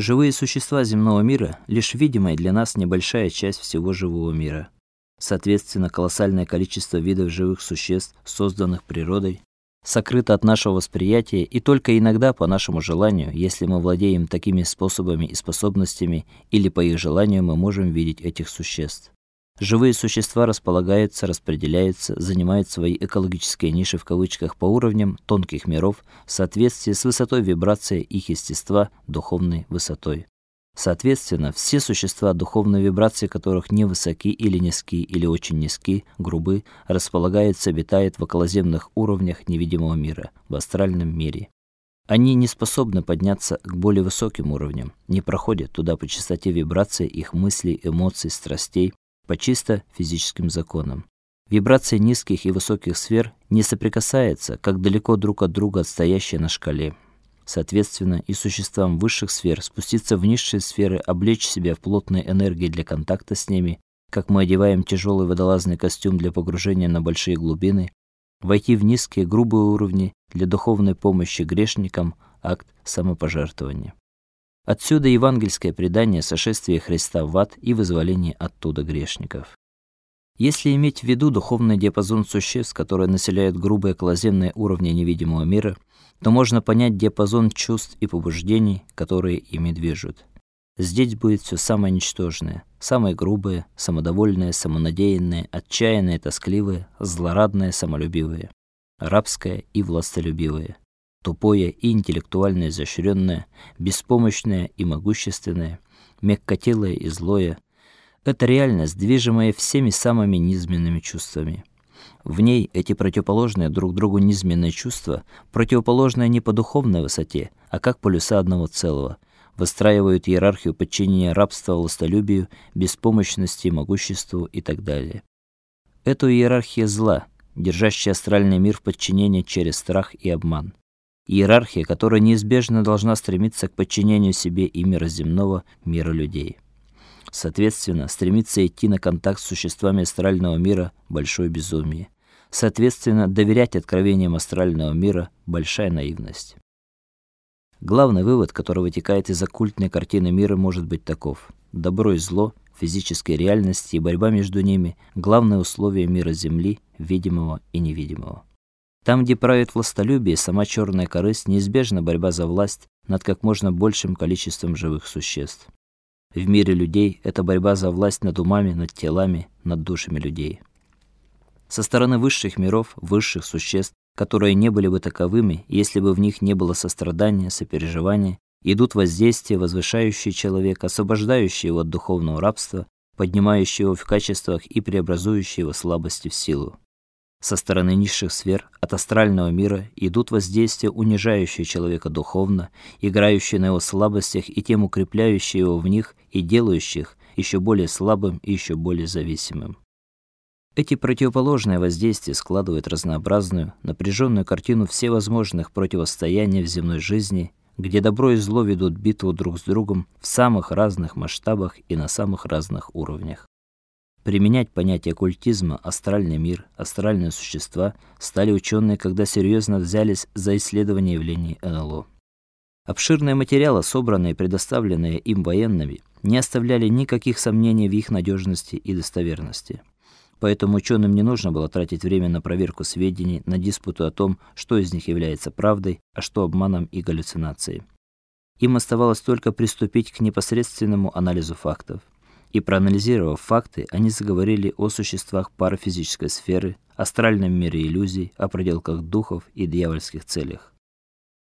Живые существа земного мира лишь видимая для нас небольшая часть всего живого мира. Соответственно, колоссальное количество видов живых существ, созданных природой, сокрыто от нашего восприятия, и только иногда по нашему желанию, если мы владеем такими способами и способностями, или по их желанию мы можем видеть этих существ. Живые существа располагаются, распределяются, занимают свои экологические ниши в кавычках по уровням тонких миров в соответствии с высотой вибрации их естества, духовной высотой. Соответственно, все существа, духовные вибрации которых не высоки или низки, или очень низки, грубы, располагаются, обитают в околоземных уровнях невидимого мира, в астральном мире. Они не способны подняться к более высоким уровням, не проходят туда по частоте вибраций их мыслей, эмоций, страстей, по чисто физическим законам. Вибрации низких и высоких сфер не соприкасаются, как далеко друг от друга отстоящие на шкале. Соответственно, и существам высших сфер спуститься в низшие сферы, облечь себя в плотные энергии для контакта с ними, как мы одеваем тяжелый водолазный костюм для погружения на большие глубины, войти в низкие грубые уровни для духовной помощи грешникам акт самопожертвования. Отсюда евангельское предание сошествия Христа в ад и вызволения оттуда грешников. Если иметь в виду духовный диапазон существ, которые населяют грубые околоземные уровни невидимого мира, то можно понять диапазон чувств и побуждений, которые ими движут. Здесь будет все самое ничтожное, самое грубое, самодовольное, самонадеянное, отчаянное, тоскливое, злорадное, самолюбивое, рабское и властолюбивое, тупое и интеллектуально изощренное, беспомощное и могущественное, мягкотелое и злое это реальность, движимая всеми самыми низменными чувствами. В ней эти противоположные друг другу низменные чувства, противоположные не по духовной высоте, а как полюса одного целого, выстраивают иерархию подчинения рабства властолюбию, беспомощности, могуществу и так далее. Эту иерархия зла, держащая астральный мир в подчинении через страх и обман. Иерархия, которая неизбежно должна стремиться к подчинению себе и мира земного, мира людей. Соответственно, стремиться идти на контакт с существами астрального мира большое безумие. Соответственно, доверять откровениям астрального мира большая наивность. Главный вывод, который вытекает из оккультной картины мира, может быть таков: добро и зло, физическая реальность и борьба между ними главные условия мира Земли, видимого и невидимого. Там, где правит властолюбие, сама черная корысть, неизбежна борьба за власть над как можно большим количеством живых существ. В мире людей это борьба за власть над умами, над телами, над душами людей. Со стороны высших миров, высших существ, которые не были бы таковыми, если бы в них не было сострадания, сопереживания, идут воздействия, возвышающие человека, освобождающие его от духовного рабства, поднимающие его в качествах и преобразующие его слабости в силу. Со стороны низших сфер, от астрального мира, идут воздействия, унижающие человека духовно, играющие на его слабостях и тем укрепляющие его в них и делающих еще более слабым и еще более зависимым. Эти противоположные воздействия складывают разнообразную, напряженную картину всевозможных противостояний в земной жизни, где добро и зло ведут битву друг с другом в самых разных масштабах и на самых разных уровнях. Применять понятие оккультизма, астральный мир, астральные существа стали ученые, когда серьезно взялись за исследование явлений НЛО. Обширные материалы, собранные и предоставленные им военными, не оставляли никаких сомнений в их надежности и достоверности. Поэтому ученым не нужно было тратить время на проверку сведений, на диспуты о том, что из них является правдой, а что обманом и галлюцинацией. Им оставалось только приступить к непосредственному анализу фактов. И проанализировав факты, они заговорили о существах парафизической сферы, астральном мире иллюзий, о проделках духов и дьявольских целях.